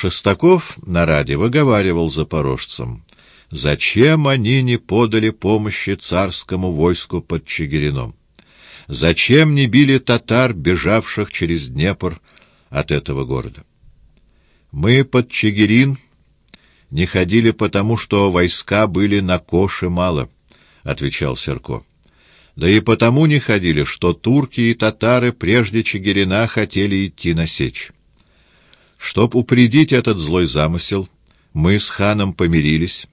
Шестаков на раде выговаривал запорожцам, зачем они не подали помощи царскому войску под Чигирином? Зачем не били татар, бежавших через Днепр от этого города? Мы под Чигирин не ходили потому, что войска были на коше мало, — отвечал Серко. Да и потому не ходили, что турки и татары прежде Чигирина хотели идти на сечь. Чтоб упредить этот злой замысел, мы с ханом помирились,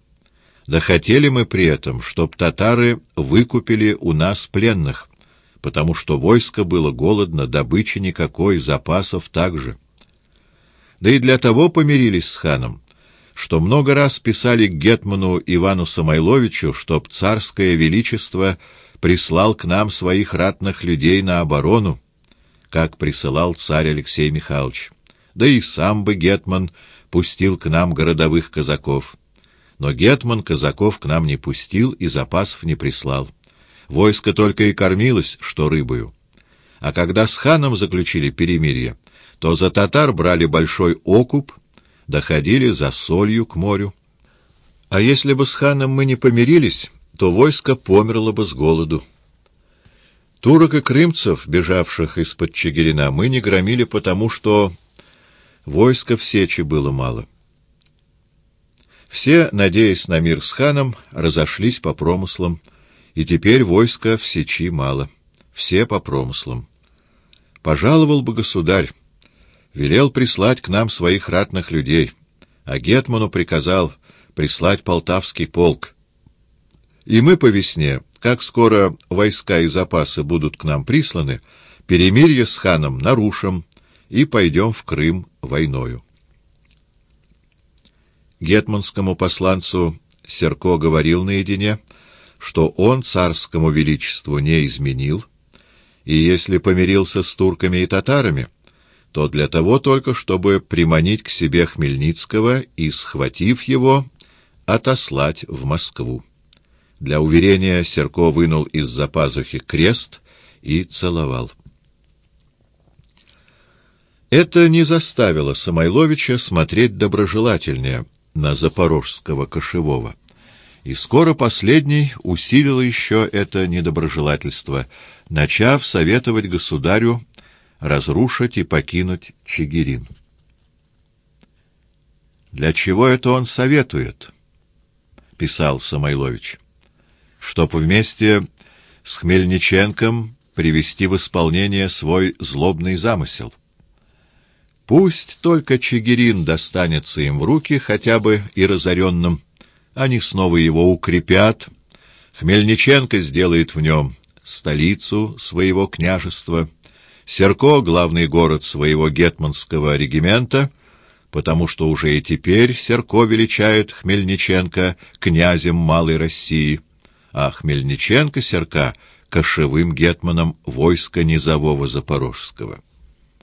да хотели мы при этом, чтоб татары выкупили у нас пленных, потому что войско было голодно, добычи никакой, запасов также. Да и для того помирились с ханом, что много раз писали к гетману Ивану Самойловичу, чтоб царское величество прислал к нам своих ратных людей на оборону, как присылал царь Алексей Михайлович. Да и сам бы гетман пустил к нам городовых казаков. Но гетман казаков к нам не пустил и запасов не прислал. Войско только и кормилось, что рыбою. А когда с ханом заключили перемирие, то за татар брали большой окуп — доходили за солью к морю. А если бы с ханом мы не помирились, то войско померло бы с голоду. Турок и крымцев, бежавших из-под Чигирина, мы не громили потому, что войска в Сечи было мало. Все, надеясь на мир с ханом, разошлись по промыслам, и теперь войска в Сечи мало. Все по промыслам. Пожаловал бы государь, велел прислать к нам своих ратных людей, а Гетману приказал прислать полтавский полк. И мы по весне, как скоро войска и запасы будут к нам присланы, перемирие с ханом нарушим и пойдем в Крым войною. Гетманскому посланцу Серко говорил наедине, что он царскому величеству не изменил, и если помирился с турками и татарами, то для того только, чтобы приманить к себе Хмельницкого и, схватив его, отослать в Москву. Для уверения Серко вынул из-за пазухи крест и целовал. Это не заставило Самойловича смотреть доброжелательнее на запорожского кошевого. И скоро последний усилил еще это недоброжелательство, начав советовать государю разрушить и покинуть Чигирин. «Для чего это он советует?» — писал Самойлович. «Чтоб вместе с Хмельниченком привести в исполнение свой злобный замысел. Пусть только Чигирин достанется им в руки, хотя бы и разоренным. Они снова его укрепят. Хмельниченко сделает в нем столицу своего княжества — Серко — главный город своего гетманского регимента, потому что уже и теперь Серко величает Хмельниченко князем Малой России, а Хмельниченко Серка — кошевым гетманом войска низового Запорожского.